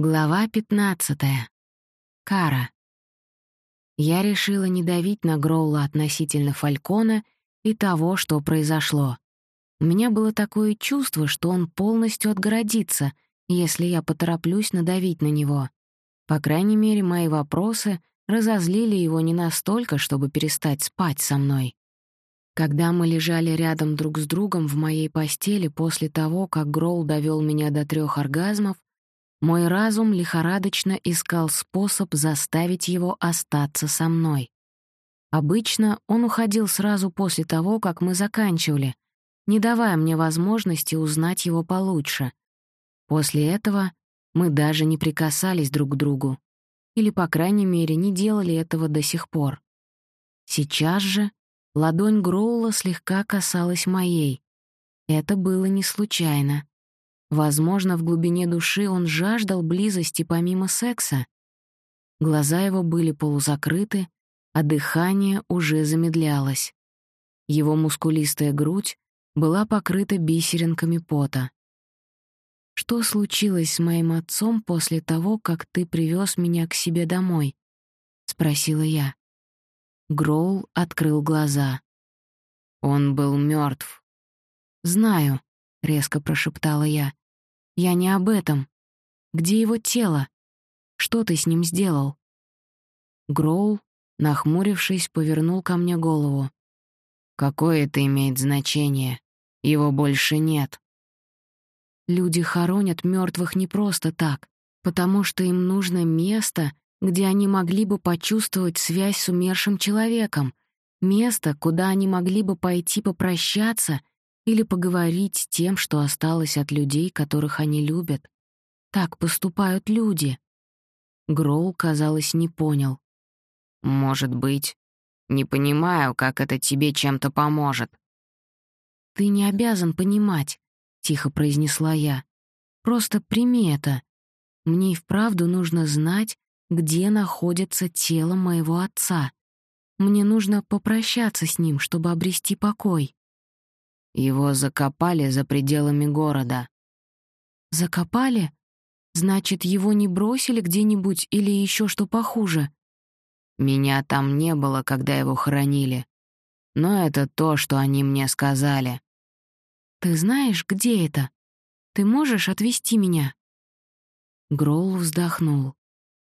Глава 15. Кара. Я решила не давить на Гроула относительно Фалькона и того, что произошло. У меня было такое чувство, что он полностью отгородится, если я потороплюсь надавить на него. По крайней мере, мои вопросы разозлили его не настолько, чтобы перестать спать со мной. Когда мы лежали рядом друг с другом в моей постели после того, как Гроул довел меня до трех оргазмов, мой разум лихорадочно искал способ заставить его остаться со мной. Обычно он уходил сразу после того, как мы заканчивали, не давая мне возможности узнать его получше. После этого мы даже не прикасались друг к другу. Или, по крайней мере, не делали этого до сих пор. Сейчас же ладонь Гроула слегка касалась моей. Это было не случайно. Возможно, в глубине души он жаждал близости помимо секса. Глаза его были полузакрыты, а дыхание уже замедлялось. Его мускулистая грудь была покрыта бисеринками пота. «Что случилось с моим отцом после того, как ты привез меня к себе домой?» — спросила я. Гроул открыл глаза. «Он был мертв. «Знаю», — резко прошептала я. Я не об этом. Где его тело? Что ты с ним сделал?» Гроул, нахмурившись, повернул ко мне голову. «Какое это имеет значение? Его больше нет». Люди хоронят мертвых не просто так, потому что им нужно место, где они могли бы почувствовать связь с умершим человеком, место, куда они могли бы пойти попрощаться или поговорить тем, что осталось от людей, которых они любят. Так поступают люди. Гроул, казалось, не понял. «Может быть. Не понимаю, как это тебе чем-то поможет». «Ты не обязан понимать», — тихо произнесла я. «Просто прими это. Мне и вправду нужно знать, где находится тело моего отца. Мне нужно попрощаться с ним, чтобы обрести покой». Его закопали за пределами города. Закопали? Значит, его не бросили где-нибудь или еще что похуже? Меня там не было, когда его хоронили. Но это то, что они мне сказали. Ты знаешь, где это? Ты можешь отвезти меня? Гроул вздохнул.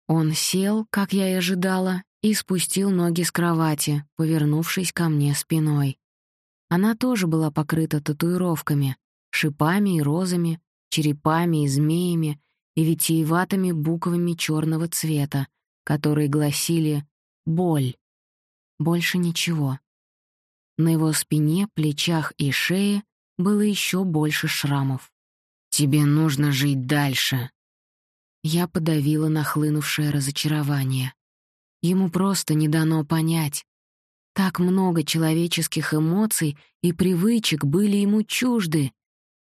Он сел, как я и ожидала, и спустил ноги с кровати, повернувшись ко мне спиной. Она тоже была покрыта татуировками, шипами и розами, черепами и змеями и витиеватыми буквами черного цвета, которые гласили «Боль». Больше ничего. На его спине, плечах и шее было еще больше шрамов. «Тебе нужно жить дальше». Я подавила нахлынувшее разочарование. Ему просто не дано понять, так много человеческих эмоций и привычек были ему чужды.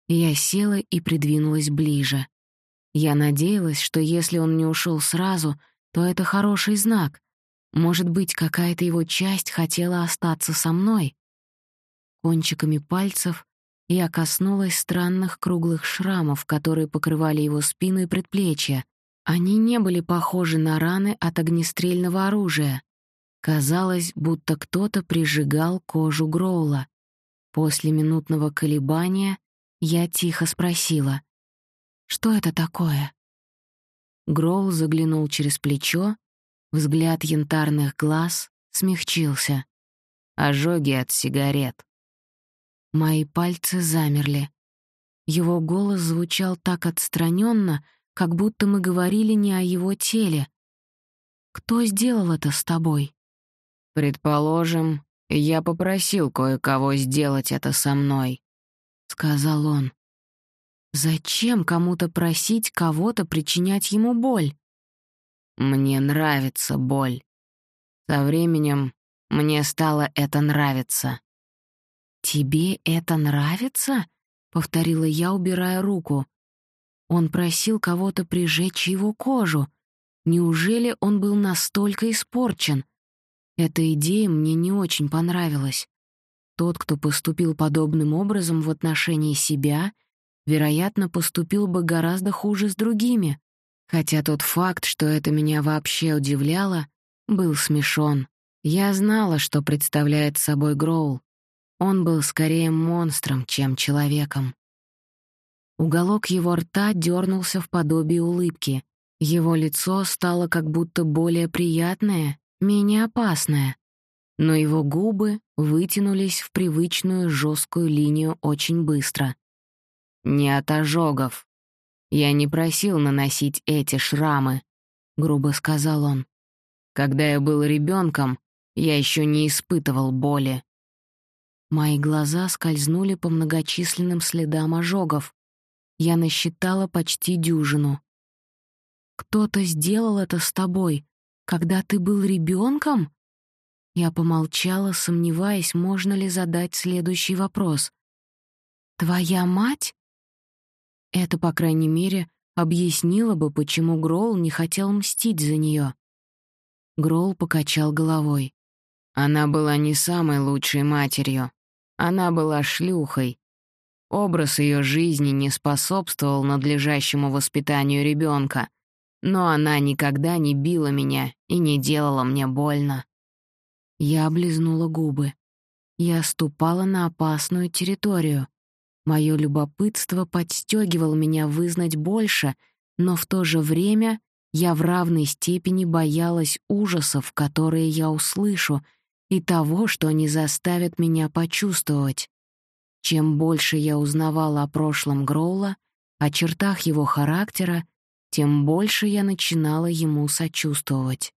Я села и придвинулась ближе. Я надеялась, что если он не ушел сразу, то это хороший знак. Может быть, какая-то его часть хотела остаться со мной. Кончиками пальцев я коснулась странных круглых шрамов, которые покрывали его спину и предплечья. Они не были похожи на раны от огнестрельного оружия. Казалось, будто кто-то прижигал кожу Гроула. После минутного колебания я тихо спросила, «Что это такое?» Гроул заглянул через плечо, взгляд янтарных глаз смягчился. Ожоги от сигарет. Мои пальцы замерли. Его голос звучал так отстраненно, как будто мы говорили не о его теле. «Кто сделал это с тобой?» «Предположим, я попросил кое-кого сделать это со мной», — сказал он. «Зачем кому-то просить кого-то причинять ему боль?» «Мне нравится боль. Со временем мне стало это нравиться». «Тебе это нравится?» — повторила я, убирая руку. Он просил кого-то прижечь его кожу. Неужели он был настолько испорчен? Эта идея мне не очень понравилась. Тот, кто поступил подобным образом в отношении себя, вероятно, поступил бы гораздо хуже с другими. Хотя тот факт, что это меня вообще удивляло, был смешон. Я знала, что представляет собой Гроул. Он был скорее монстром, чем человеком. Уголок его рта дернулся в подобии улыбки. Его лицо стало как будто более приятное, менее опасное. Но его губы вытянулись в привычную жесткую линию очень быстро. «Не от ожогов. Я не просил наносить эти шрамы», — грубо сказал он. «Когда я был ребенком, я еще не испытывал боли». Мои глаза скользнули по многочисленным следам ожогов. Я насчитала почти дюжину. «Кто-то сделал это с тобой, когда ты был ребенком? Я помолчала, сомневаясь, можно ли задать следующий вопрос. «Твоя мать?» Это, по крайней мере, объяснило бы, почему Гролл не хотел мстить за нее. Гролл покачал головой. Она была не самой лучшей матерью. Она была шлюхой. Образ ее жизни не способствовал надлежащему воспитанию ребенка, но она никогда не била меня и не делала мне больно. Я облизнула губы. Я ступала на опасную территорию. Мое любопытство подстегивало меня вызнать больше, но в то же время я в равной степени боялась ужасов, которые я услышу, и того, что они заставят меня почувствовать. Чем больше я узнавала о прошлом Гроула, о чертах его характера, тем больше я начинала ему сочувствовать.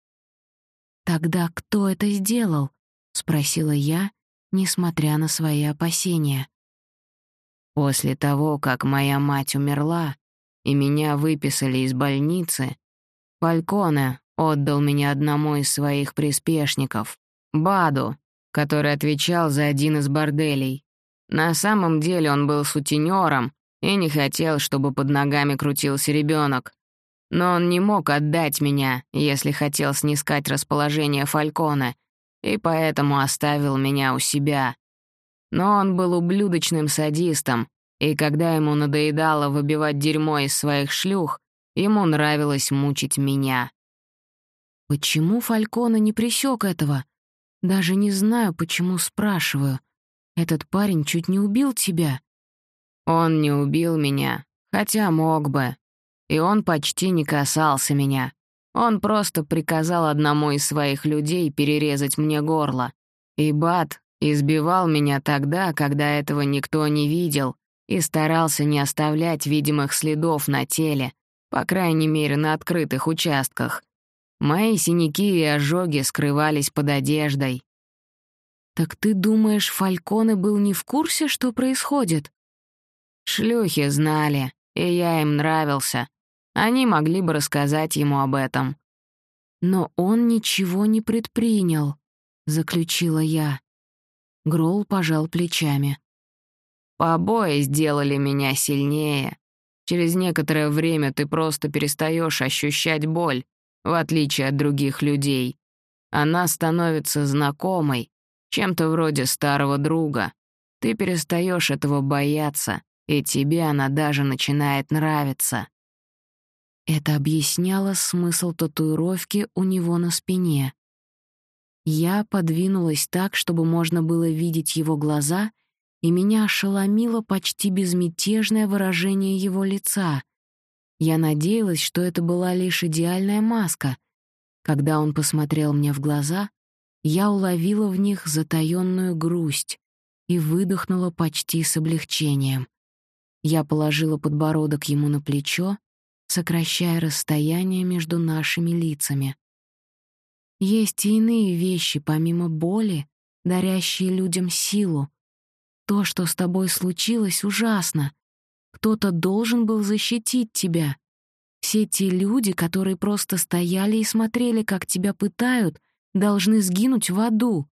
«Тогда кто это сделал?» — спросила я, несмотря на свои опасения. После того, как моя мать умерла и меня выписали из больницы, Фальконе отдал меня одному из своих приспешников, Баду, который отвечал за один из борделей. На самом деле он был сутенером и не хотел, чтобы под ногами крутился ребенок. Но он не мог отдать меня, если хотел снискать расположение Фалькона, и поэтому оставил меня у себя. Но он был ублюдочным садистом, и когда ему надоедало выбивать дерьмо из своих шлюх, ему нравилось мучить меня. Почему Фалькона не пресек этого? Даже не знаю, почему спрашиваю. Этот парень чуть не убил тебя. Он не убил меня, хотя мог бы, и он почти не касался меня. Он просто приказал одному из своих людей перерезать мне горло. И Бат избивал меня тогда, когда этого никто не видел, и старался не оставлять видимых следов на теле, по крайней мере, на открытых участках. Мои синяки и ожоги скрывались под одеждой. «Так ты думаешь, Фальконе был не в курсе, что происходит?» Шлюхи знали, и я им нравился, они могли бы рассказать ему об этом. Но он ничего не предпринял, заключила я. Грол пожал плечами. Побои сделали меня сильнее. Через некоторое время ты просто перестаешь ощущать боль, в отличие от других людей. Она становится знакомой, чем-то вроде старого друга. Ты перестаешь этого бояться, и тебе она даже начинает нравиться. Это объясняло смысл татуировки у него на спине. Я подвинулась так, чтобы можно было видеть его глаза, и меня ошеломило почти безмятежное выражение его лица. Я надеялась, что это была лишь идеальная маска. Когда он посмотрел мне в глаза, я уловила в них затаённую грусть и выдохнула почти с облегчением. Я положила подбородок ему на плечо сокращая расстояние между нашими лицами. Есть и иные вещи, помимо боли, дарящие людям силу. То, что с тобой случилось, ужасно. Кто-то должен был защитить тебя. Все те люди, которые просто стояли и смотрели, как тебя пытают, должны сгинуть в аду.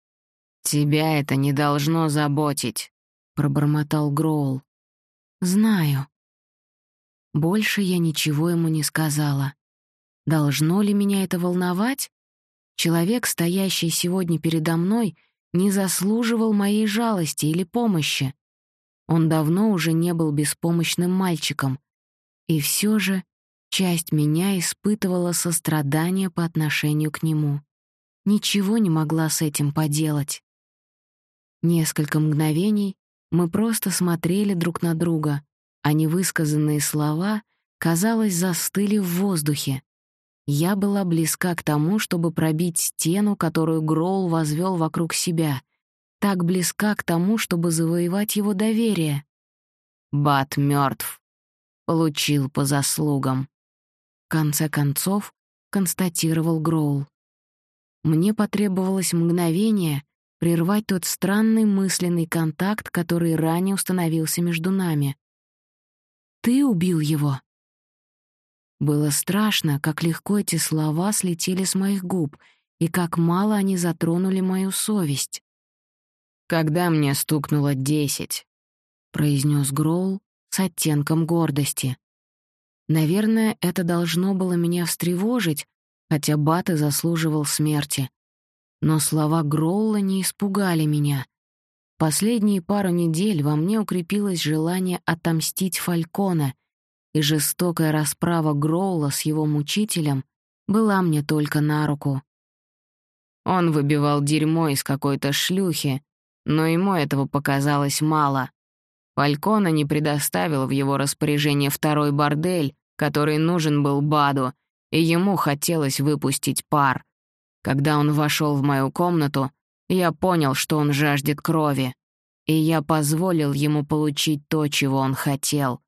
«Тебя это не должно заботить», — пробормотал Гроул. «Знаю», больше я ничего ему не сказала. Должно ли меня это волновать? Человек, стоящий сегодня передо мной, не заслуживал моей жалости или помощи. Он давно уже не был беспомощным мальчиком. И все же Часть меня испытывала сострадание по отношению к нему. Ничего не могла с этим поделать. Несколько мгновений мы просто смотрели друг на друга, а невысказанные слова, казалось, застыли в воздухе. Я была близка к тому, чтобы пробить стену, которую Гроул возвел вокруг себя, так близка к тому, чтобы завоевать его доверие. Бат мертв. Получил по заслугам. В конце концов, констатировал Гроул. Мне потребовалось мгновение прервать тот странный мысленный контакт, который ранее установился между нами. «Ты убил его?» Было страшно, как легко эти слова слетели с моих губ и как мало они затронули мою совесть. «Когда мне стукнуло десять», — произнес Гроул с оттенком гордости. Наверное, это должно было меня встревожить, хотя Баты заслуживал смерти. Но слова Гроула не испугали меня. Последние пару недель во мне укрепилось желание отомстить Фалькона — и жестокая расправа Гроула с его мучителем была мне только на руку. Он выбивал дерьмо из какой-то шлюхи, но ему этого показалось мало. Фалькона не предоставил в его распоряжение второй бордель, который нужен был Баду, и ему хотелось выпустить пар. Когда он вошел в мою комнату, я понял, что он жаждет крови, и я позволил ему получить то, чего он хотел.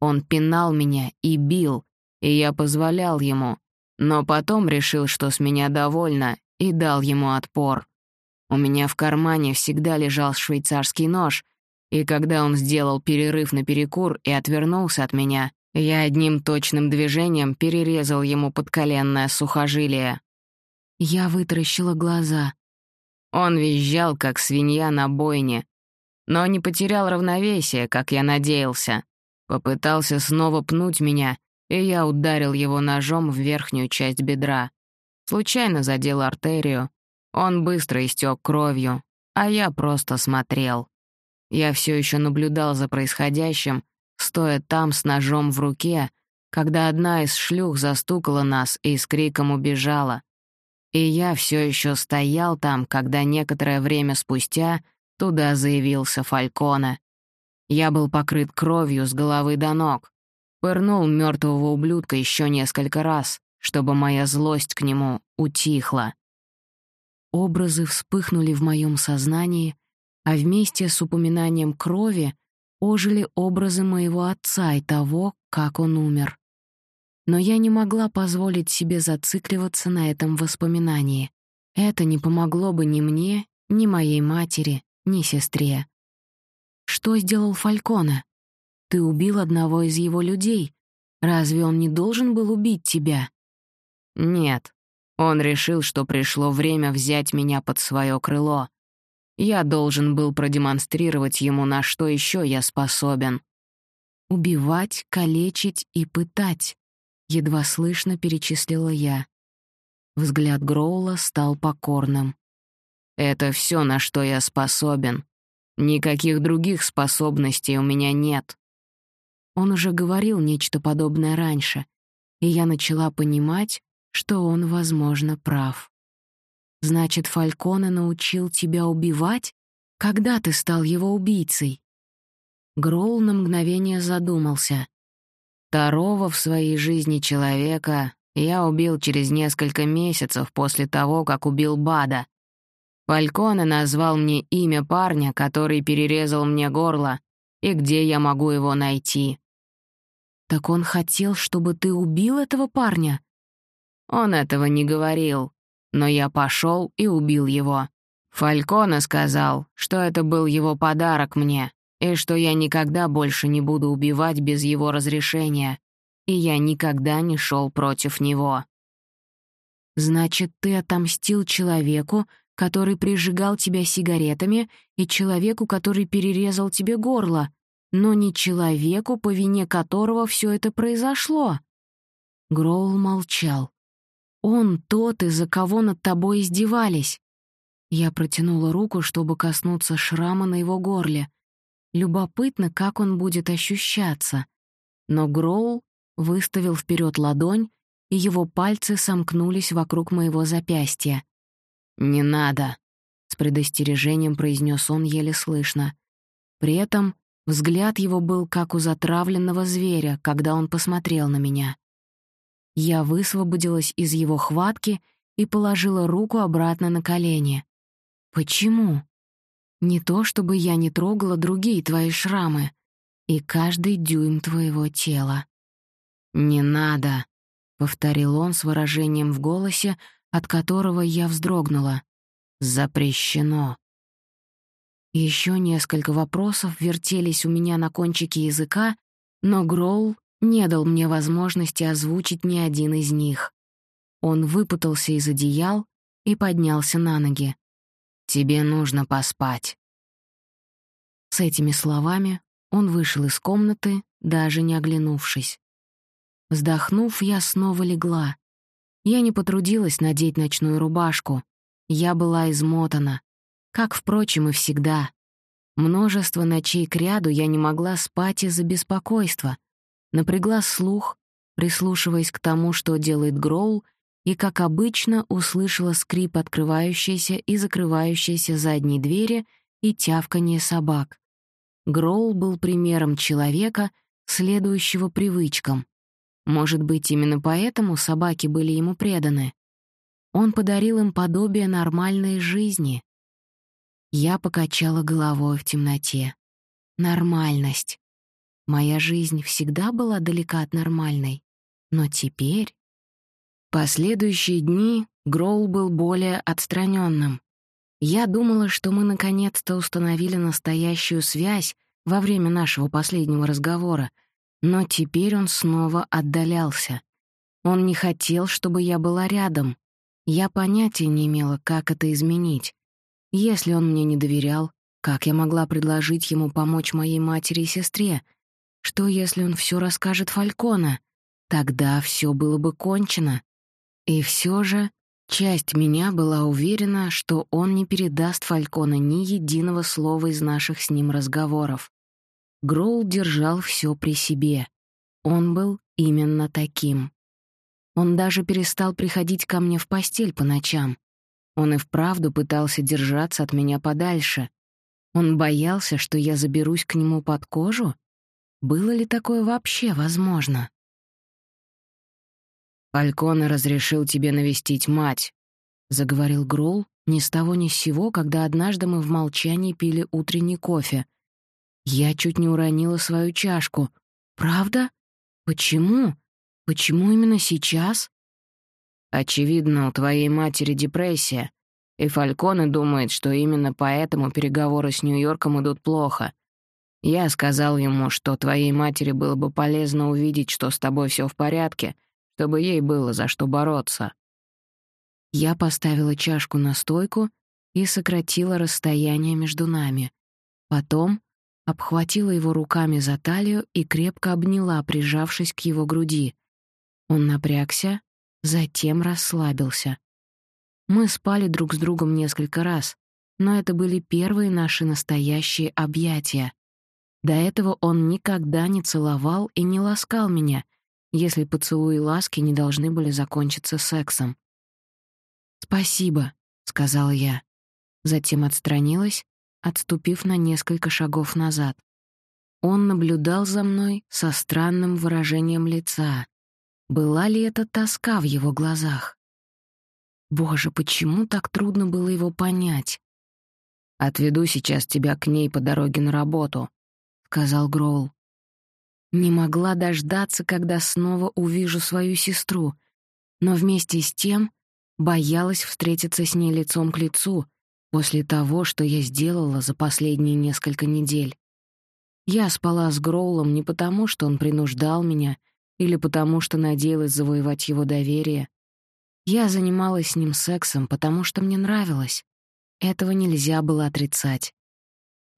Он пинал меня и бил, и я позволял ему, но потом решил, что с меня довольно, и дал ему отпор. У меня в кармане всегда лежал швейцарский нож, и когда он сделал перерыв на перекур и отвернулся от меня, я одним точным движением перерезал ему подколенное сухожилие. Я вытаращила глаза. Он визжал, как свинья на бойне, но не потерял равновесие, как я надеялся. Попытался снова пнуть меня, и я ударил его ножом в верхнюю часть бедра. Случайно задел артерию. Он быстро истек кровью, а я просто смотрел. Я все еще наблюдал за происходящим, стоя там с ножом в руке, когда одна из шлюх застукала нас и с криком убежала. И я все еще стоял там, когда некоторое время спустя туда заявился Фалькона. Я был покрыт кровью с головы до ног. Пырнул мертвого ублюдка еще несколько раз, чтобы моя злость к нему утихла. Образы вспыхнули в моем сознании, а вместе с упоминанием крови ожили образы моего отца и того, как он умер. Но я не могла позволить себе зацикливаться на этом воспоминании. Это не помогло бы ни мне, ни моей матери, ни сестре. Что сделал Фальконе? Ты убил одного из его людей. Разве он не должен был убить тебя? Нет. Он решил, что пришло время взять меня под свое крыло. Я должен был продемонстрировать ему, на что еще я способен. Убивать, калечить и пытать. Едва слышно перечислила я. Взгляд Гроула стал покорным. «Это все, на что я способен. Никаких других способностей у меня нет. Он уже говорил нечто подобное раньше, и я начала понимать, что он, возможно, прав. Значит, Фальконе научил тебя убивать? Когда ты стал его убийцей? Гроул на мгновение задумался. Второго в своей жизни человека я убил через несколько месяцев после того, как убил Бада. Фальконе назвал мне имя парня, который перерезал мне горло, и где я могу его найти. «Так он хотел, чтобы ты убил этого парня?» Он этого не говорил, но я пошел и убил его. Фальконе сказал, что это был его подарок мне, и что я никогда больше не буду убивать без его разрешения, и я никогда не шел против него. «Значит, ты отомстил человеку, который прижигал тебя сигаретами, и человеку, который перерезал тебе горло, но не человеку, по вине которого все это произошло. Гроул молчал. Он тот, из-за кого над тобой издевались. Я протянула руку, чтобы коснуться шрама на его горле. Любопытно, как он будет ощущаться. Но Гроул выставил вперед ладонь, и его пальцы сомкнулись вокруг моего запястья. «Не надо», — с предостережением произнес он еле слышно. При этом взгляд его был как у затравленного зверя, когда он посмотрел на меня. Я высвободилась из его хватки и положила руку обратно на колени. «Почему?» «Не то, чтобы я не трогала другие твои шрамы и каждый дюйм твоего тела». «Не надо», — повторил он с выражением в голосе, от которого я вздрогнула. «Запрещено». Еще несколько вопросов вертелись у меня на кончике языка, но Гроул не дал мне возможности озвучить ни один из них. Он выпутался из одеял и поднялся на ноги. «Тебе нужно поспать». С этими словами он вышел из комнаты, даже не оглянувшись. Вздохнув, я снова легла. Я не потрудилась надеть ночную рубашку. Я была измотана, как, впрочем, и всегда. Множество ночей кряду я не могла спать из-за беспокойства. Напрягла слух, прислушиваясь к тому, что делает Гроул, и, как обычно, услышала скрип открывающейся и закрывающейся задней двери и тявканье собак. Гроул был примером человека, следующего привычкам. Может быть, именно поэтому собаки были ему преданы. Он подарил им подобие нормальной жизни. Я покачала головой в темноте. Нормальность. Моя жизнь всегда была далека от нормальной. Но теперь... Последующие дни Гроул был более отстраненным. Я думала, что мы наконец-то установили настоящую связь во время нашего последнего разговора — но теперь он снова отдалялся. Он не хотел, чтобы я была рядом. Я понятия не имела, как это изменить. Если он мне не доверял, как я могла предложить ему помочь моей матери и сестре? Что, если он все расскажет Фалькона? Тогда все было бы кончено. И все же часть меня была уверена, что он не передаст Фалькона ни единого слова из наших с ним разговоров. Гроул держал все при себе. Он был именно таким. Он даже перестал приходить ко мне в постель по ночам. Он и вправду пытался держаться от меня подальше. Он боялся, что я заберусь к нему под кожу? Было ли такое вообще возможно? «Фальконе разрешил тебе навестить мать», — заговорил Гроул ни с того ни с сего, когда однажды мы в молчании пили утренний кофе — я чуть не уронила свою чашку. «Правда? Почему? Почему именно сейчас?» «Очевидно, у твоей матери депрессия, и Фальконе думает, что именно поэтому переговоры с Нью-Йорком идут плохо. Я сказал ему, что твоей матери было бы полезно увидеть, что с тобой все в порядке, чтобы ей было за что бороться». Я поставила чашку на стойку и сократила расстояние между нами. Потом обхватила его руками за талию и крепко обняла, прижавшись к его груди. Он напрягся, затем расслабился. Мы спали друг с другом несколько раз, но это были первые наши настоящие объятия. До этого он никогда не целовал и не ласкал меня, если поцелуи ласки не должны были закончиться сексом. «Спасибо», — сказала я. Затем отстранилась отступив на несколько шагов назад. Он наблюдал за мной со странным выражением лица. Была ли это тоска в его глазах? Боже, почему так трудно было его понять? «Отведу сейчас тебя к ней по дороге на работу», — сказал Гроул. Не могла дождаться, когда снова увижу свою сестру, но вместе с тем боялась встретиться с ней лицом к лицу — После того, что я сделала за последние несколько недель. Я спала с Гроулом не потому, что он принуждал меня, или потому, что надеялась завоевать его доверие. Я занималась с ним сексом, потому что мне нравилось. Этого нельзя было отрицать.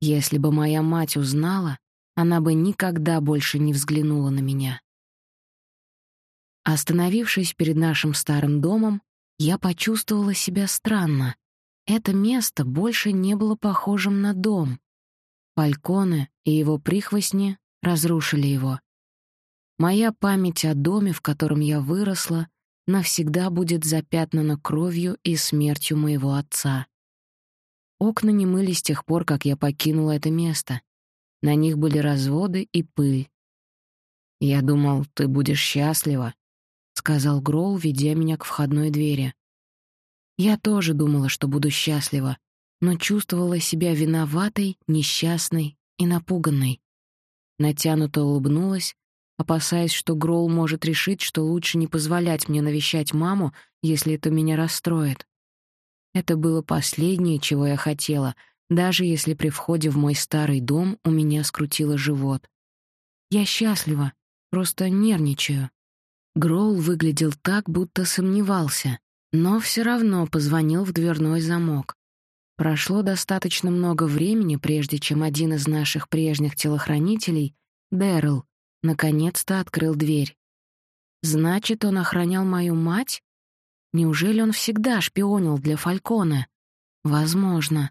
Если бы моя мать узнала, она бы никогда больше не взглянула на меня. Остановившись перед нашим старым домом, я почувствовала себя странно. Это место больше не было похожим на дом. Фальконе и его прихвостни разрушили его. Моя память о доме, в котором я выросла, навсегда будет запятнана кровью и смертью моего отца. Окна не мыли с тех пор, как я покинула это место. На них были разводы и пыль. «Я думал, ты будешь счастлива», — сказал Гроул, ведя меня к входной двери. Я тоже думала, что буду счастлива, но чувствовала себя виноватой, несчастной и напуганной. Натянуто улыбнулась, опасаясь, что Гроул может решить, что лучше не позволять мне навещать маму, если это меня расстроит. Это было последнее, чего я хотела, даже если при входе в мой старый дом у меня скрутило живот. Я счастлива, просто нервничаю. Гроул выглядел так, будто сомневался, но все равно позвонил в дверной замок. Прошло достаточно много времени, прежде чем один из наших прежних телохранителей, Дэрил, наконец-то открыл дверь. Значит, он охранял мою мать? Неужели он всегда шпионил для Фалькона? Возможно.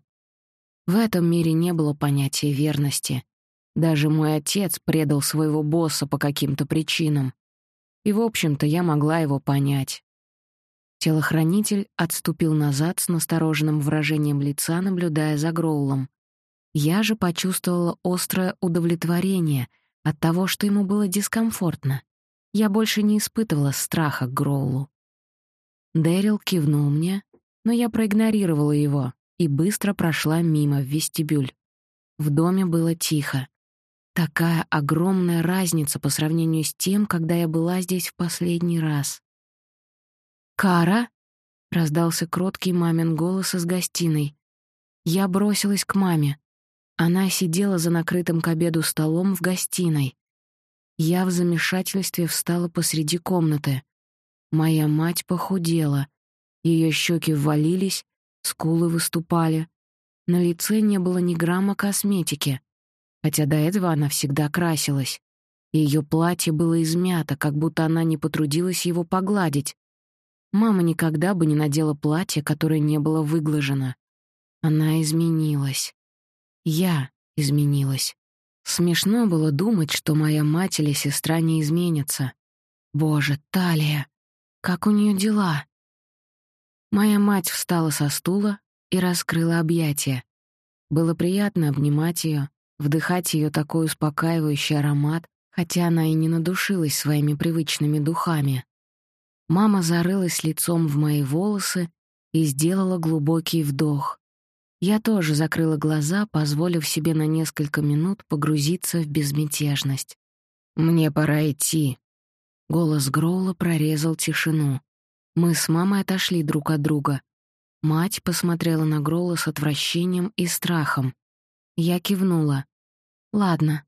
В этом мире не было понятия верности. Даже мой отец предал своего босса по каким-то причинам. И, в общем-то, я могла его понять. Телохранитель отступил назад с настороженным выражением лица, наблюдая за Гроулом. Я же почувствовала острое удовлетворение от того, что ему было дискомфортно. Я больше не испытывала страха к Гроулу. Дэрил кивнул мне, но я проигнорировала его и быстро прошла мимо в вестибюль. В доме было тихо. Такая огромная разница по сравнению с тем, когда я была здесь в последний раз. «Кара?» — раздался кроткий мамин голос из гостиной. Я бросилась к маме. Она сидела за накрытым к обеду столом в гостиной. Я в замешательстве встала посреди комнаты. Моя мать похудела. Ее щеки ввалились, скулы выступали. На лице не было ни грамма косметики, хотя до этого она всегда красилась. Ее платье было измято, как будто она не потрудилась его погладить. Мама никогда бы не надела платье, которое не было выглажено. Она изменилась. Я изменилась. Смешно было думать, что моя мать или сестра не изменятся. Боже, Талия! Как у нее дела? Моя мать встала со стула и раскрыла объятия. Было приятно обнимать ее, вдыхать ее такой успокаивающий аромат, хотя она и не надушилась своими привычными духами. Мама зарылась лицом в мои волосы и сделала глубокий вдох. Я тоже закрыла глаза, позволив себе на несколько минут погрузиться в безмятежность. «Мне пора идти», Голос Гроула прорезал тишину. Мы с мамой отошли друг от друга. Мать посмотрела на Гроула с отвращением и страхом. Я кивнула. «Ладно».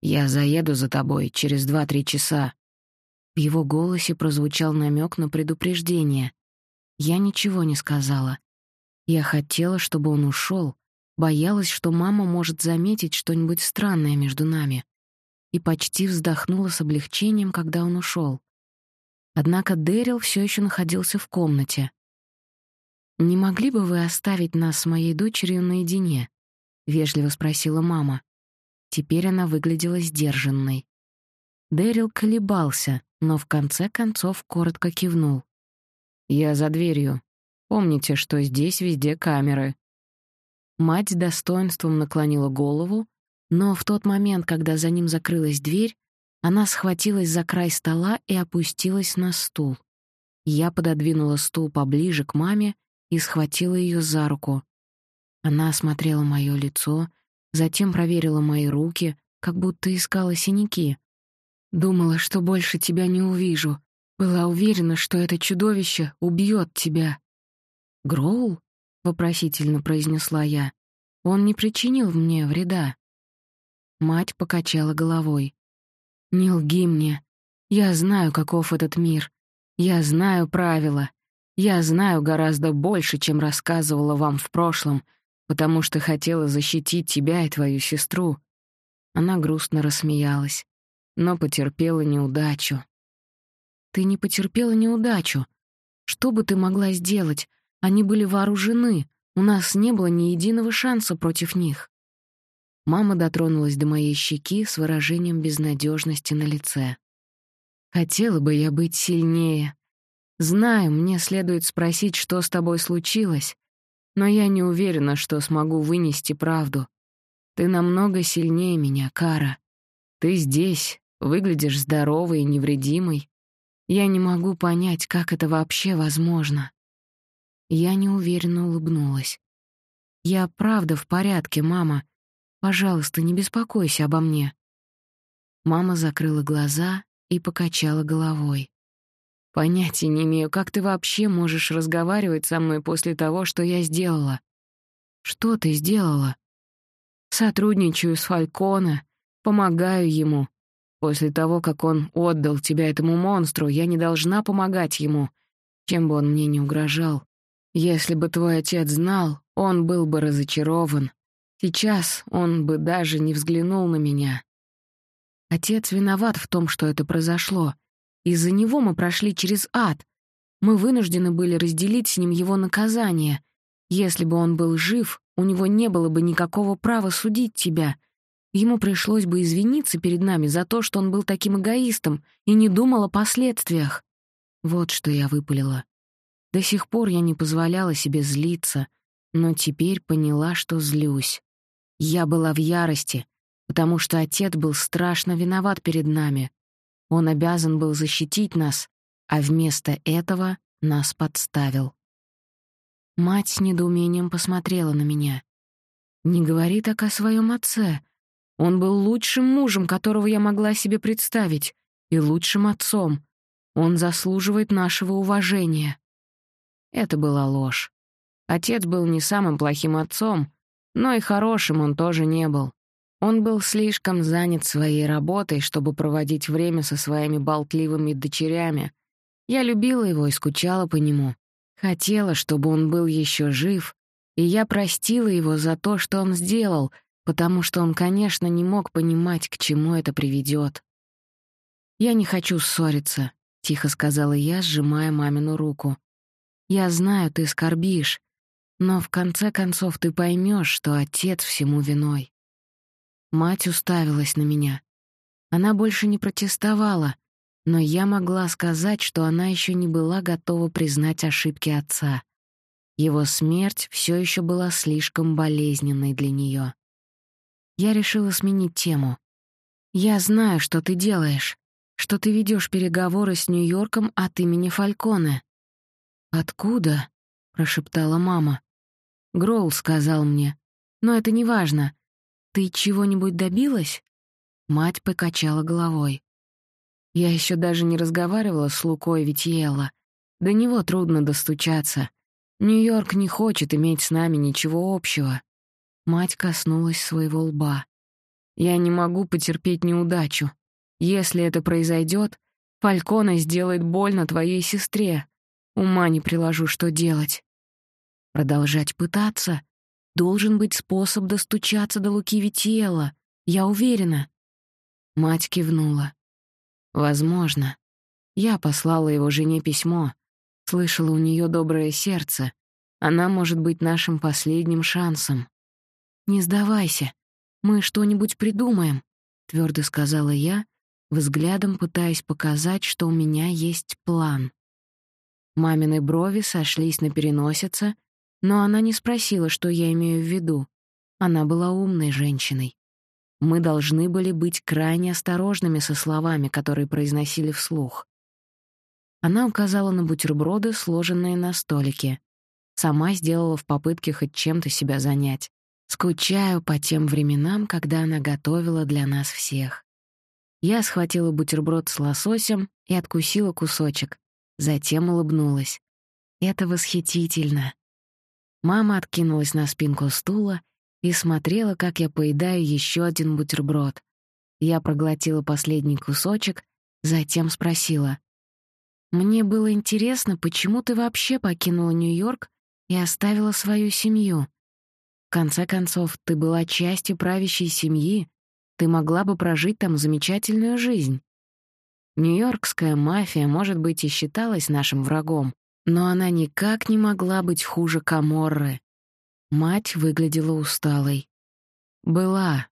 «Я заеду за тобой через два-три часа». В его голосе прозвучал намек на предупреждение. Я ничего не сказала. Я хотела, чтобы он ушел, боялась, что мама может заметить что-нибудь странное между нами и почти вздохнула с облегчением, когда он ушел. Однако Дэрил все еще находился в комнате. «Не могли бы вы оставить нас с моей дочерью наедине?» — вежливо спросила мама. Теперь она выглядела сдержанной. Дэрил колебался, но в конце концов коротко кивнул. «Я за дверью. Помните, что здесь везде камеры». Мать достоинством наклонила голову, но в тот момент, когда за ним закрылась дверь, она схватилась за край стола и опустилась на стул. Я пододвинула стул поближе к маме и схватила ее за руку. Она осмотрела мое лицо, затем проверила мои руки, как будто искала синяки. Думала, что больше тебя не увижу. Была уверена, что это чудовище убьет тебя. «Гроул?» — вопросительно произнесла я. «Он не причинил мне вреда». Мать покачала головой. «Не лги мне. Я знаю, каков этот мир. Я знаю правила. Я знаю гораздо больше, чем рассказывала вам в прошлом, потому что хотела защитить тебя и твою сестру». Она грустно рассмеялась, но потерпела неудачу. «Ты не потерпела неудачу. Что бы ты могла сделать? Они были вооружены. У нас не было ни единого шанса против них». Мама дотронулась до моей щеки с выражением безнадежности на лице. Хотела бы я быть сильнее. Знаю, мне следует спросить, что с тобой случилось, но я не уверена, что смогу вынести правду. Ты намного сильнее меня, Кара. Ты здесь, выглядишь здоровой и невредимой. Я не могу понять, как это вообще возможно. Я неуверенно улыбнулась. «Я правда в порядке, мама. Пожалуйста, не беспокойся обо мне». Мама закрыла глаза и покачала головой. «Понятия не имею, как ты вообще можешь разговаривать со мной после того, что я сделала?» «Что ты сделала?» «Сотрудничаю с Фальконе, помогаю ему. После того, как он отдал тебя этому монстру, я не должна помогать ему, чем бы он мне не угрожал. Если бы твой отец знал, он был бы разочарован. Сейчас он бы даже не взглянул на меня. Отец виноват в том, что это произошло. Из-за него мы прошли через ад. Мы вынуждены были разделить с ним его наказание. Если бы он был жив, у него не было бы никакого права судить тебя. Ему пришлось бы извиниться перед нами за то, что он был таким эгоистом и не думал о последствиях. Вот что я выпалила. До сих пор я не позволяла себе злиться, но теперь поняла, что злюсь. Я была в ярости, потому что отец был страшно виноват перед нами. Он обязан был защитить нас, а вместо этого нас подставил. Мать с недоумением посмотрела на меня. «Не говори так о своем отце. Он был лучшим мужем, которого я могла себе представить, и лучшим отцом. Он заслуживает нашего уважения». Это была ложь. Отец был не самым плохим отцом, но и хорошим он тоже не был. Он был слишком занят своей работой, чтобы проводить время со своими болтливыми дочерями. Я любила его и скучала по нему. Хотела, чтобы он был еще жив, и я простила его за то, что он сделал, потому что он, конечно, не мог понимать, к чему это приведет. «Я не хочу ссориться», — тихо сказала я, сжимая мамину руку. Я знаю, ты скорбишь, но в конце концов ты поймешь, что отец всему виной. Мать уставилась на меня. Она больше не протестовала, но я могла сказать, что она еще не была готова признать ошибки отца. Его смерть все еще была слишком болезненной для нее. Я решила сменить тему. «Я знаю, что ты делаешь, что ты ведешь переговоры с Нью-Йорком от имени Фальконе. «Откуда?» — прошептала мама. «Гроул сказал мне. Но это не важно. Ты чего-нибудь добилась?» Мать покачала головой. Я еще даже не разговаривала с Лукой Витьелло. До него трудно достучаться. Нью-Йорк не хочет иметь с нами ничего общего. Мать коснулась своего лба. Я не могу потерпеть неудачу. Если это произойдет, Фалькона сделает больно твоей сестре. Ума не приложу, что делать. Продолжать пытаться? Должен быть способ достучаться до Луки Витиэла, я уверена. Мать кивнула. Возможно. Я послала его жене письмо. Слышала у нее доброе сердце. Она может быть нашим последним шансом. «Не сдавайся. Мы что-нибудь придумаем», — твердо сказала я, взглядом пытаясь показать, что у меня есть план. Мамины брови сошлись на переносице, но она не спросила, что я имею в виду. Она была умной женщиной. Мы должны были быть крайне осторожными со словами, которые произносили вслух. Она указала на бутерброды, сложенные на столике. Сама сделала в попытке хоть чем-то себя занять. Скучаю по тем временам, когда она готовила для нас всех. Я схватила бутерброд с лососем и откусила кусочек, Затем улыбнулась. «Это восхитительно». Мама откинулась на спинку стула и смотрела, как я поедаю еще один бутерброд. Я проглотила последний кусочек, затем спросила. «Мне было интересно, почему ты вообще покинула Нью-Йорк и оставила свою семью? В конце концов, ты была частью правящей семьи, ты могла бы прожить там замечательную жизнь». Нью-Йоркская мафия, может быть, и считалась нашим врагом, но она никак не могла быть хуже Каморры. Мать выглядела усталой. Была.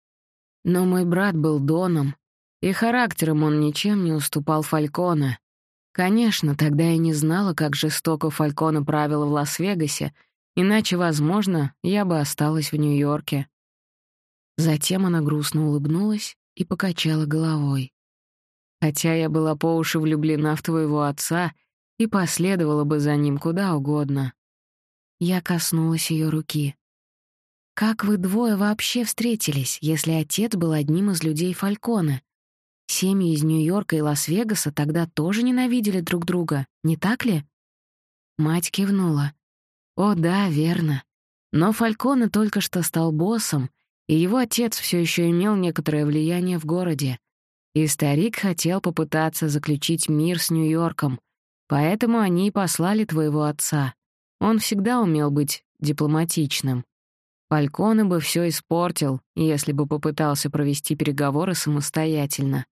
Но мой брат был Доном. И характером он ничем не уступал Фалькона. Конечно, тогда я не знала, как жестоко Фалькона правила в Лас-Вегасе, иначе, возможно, я бы осталась в Нью-Йорке. Затем она грустно улыбнулась и покачала головой. Хотя я была по уши влюблена в твоего отца и последовала бы за ним куда угодно. Я коснулась ее руки. «Как вы двое вообще встретились, если отец был одним из людей Фалькона? Семьи из Нью-Йорка и Лас-Вегаса тогда тоже ненавидели друг друга, не так ли?» Мать кивнула. «О, да, верно. Но Фальконе только что стал боссом, и его отец все еще имел некоторое влияние в городе. И старик хотел попытаться заключить мир с Нью-Йорком, поэтому они и послали твоего отца. Он всегда умел быть дипломатичным. Фальконе бы все испортил, если бы попытался провести переговоры самостоятельно.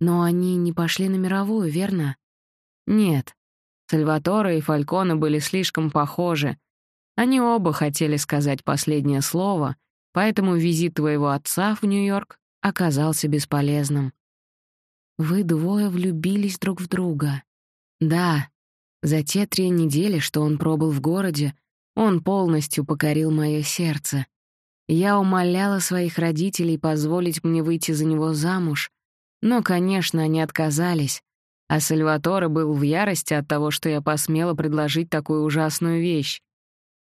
Но они не пошли на мировую, верно? Нет. Сальваторе и Фальконе были слишком похожи. Они оба хотели сказать последнее слово, поэтому визит твоего отца в Нью-Йорк оказался бесполезным. Вы двое влюбились друг в друга. Да, за те три недели, что он пробыл в городе, он полностью покорил мое сердце. Я умоляла своих родителей позволить мне выйти за него замуж, но, конечно, они отказались, а Сальваторе был в ярости от того, что я посмела предложить такую ужасную вещь.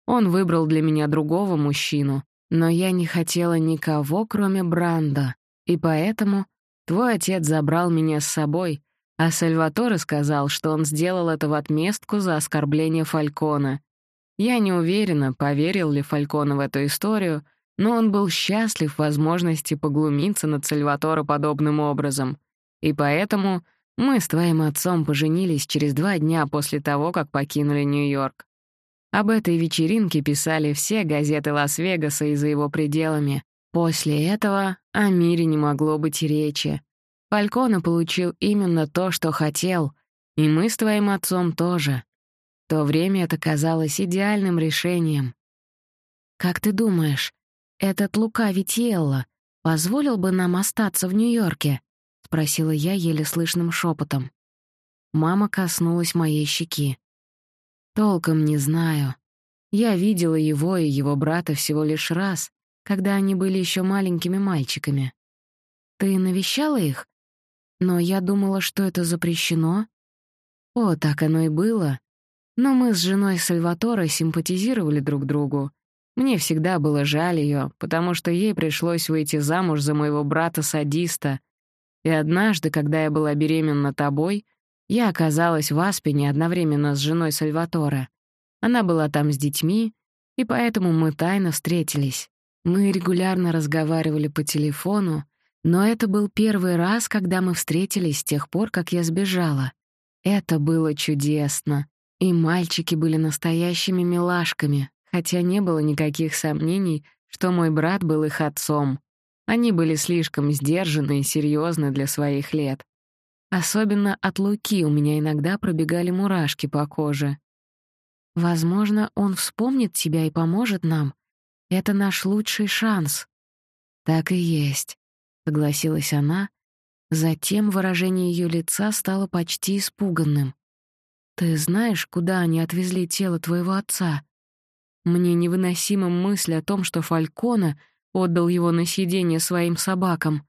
Он выбрал для меня другого мужчину, но я не хотела никого, кроме Бранда, и поэтому твой отец забрал меня с собой, а Сальваторе сказал, что он сделал это в отместку за оскорбление Фалькона. Я не уверена, поверил ли Фалькона в эту историю, но он был счастлив в возможности поглумиться над Сальваторе подобным образом. И поэтому мы с твоим отцом поженились через два дня после того, как покинули Нью-Йорк. Об этой вечеринке писали все газеты Лас-Вегаса и за его пределами. После этого о мире не могло быть речи. Фалькона получил именно то, что хотел, и мы с твоим отцом тоже. В то время это казалось идеальным решением. «Как ты думаешь, этот Лука Витьелло позволил бы нам остаться в Нью-Йорке?» — спросила я еле слышным шепотом. Мама коснулась моей щеки. «Толком не знаю. Я видела его и его брата всего лишь раз, когда они были еще маленькими мальчиками. Ты навещала их? Но я думала, что это запрещено. О, так оно и было. Но мы с женой Сальваторе симпатизировали друг другу. Мне всегда было жаль ее, потому что ей пришлось выйти замуж за моего брата-садиста. И однажды, когда я была беременна тобой, я оказалась в Аспене одновременно с женой Сальваторе. Она была там с детьми, и поэтому мы тайно встретились. Мы регулярно разговаривали по телефону, но это был первый раз, когда мы встретились с тех пор, как я сбежала. Это было чудесно. И мальчики были настоящими милашками, хотя не было никаких сомнений, что мой брат был их отцом. Они были слишком сдержаны и серьезны для своих лет. Особенно от Луки у меня иногда пробегали мурашки по коже. Возможно, он вспомнит тебя и поможет нам. Это наш лучший шанс. Так и есть согласилась она. Затем выражение ее лица стало почти испуганным. «Ты знаешь, куда они отвезли тело твоего отца?» Мне невыносима мысль о том, что Фалькона отдал его на съедение своим собакам.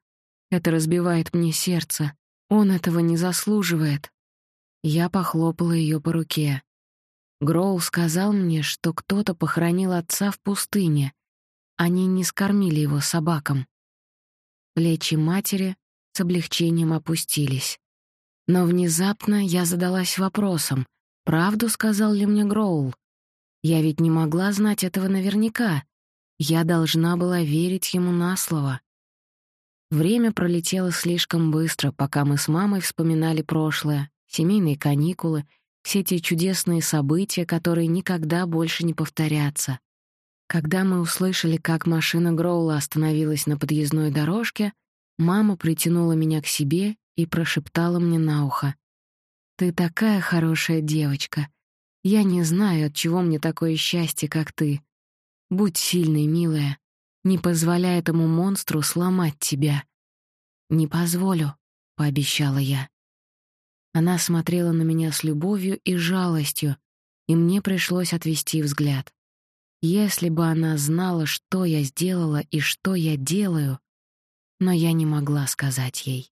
Это разбивает мне сердце. Он этого не заслуживает. Я похлопала ее по руке. Гроул сказал мне, что кто-то похоронил отца в пустыне. Они не скормили его собакам. Плечи матери с облегчением опустились. Но внезапно я задалась вопросом, правду сказал ли мне Гроул? Я ведь не могла знать этого наверняка. Я должна была верить ему на слово. Время пролетело слишком быстро, пока мы с мамой вспоминали прошлое, семейные каникулы, все те чудесные события, которые никогда больше не повторятся. Когда мы услышали, как машина Гроула остановилась на подъездной дорожке, мама притянула меня к себе и прошептала мне на ухо. «Ты такая хорошая девочка. Я не знаю, от чего мне такое счастье, как ты. Будь сильной, милая. Не позволяй этому монстру сломать тебя». «Не позволю», — пообещала я. Она смотрела на меня с любовью и жалостью, и мне пришлось отвести взгляд. Если бы она знала, что я сделала и что я делаю, но я не могла сказать ей.